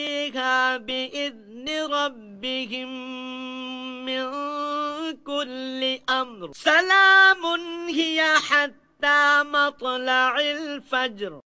فيها بإذن ربهم من كل أمر. سلام هي حتى مطلع الفجر.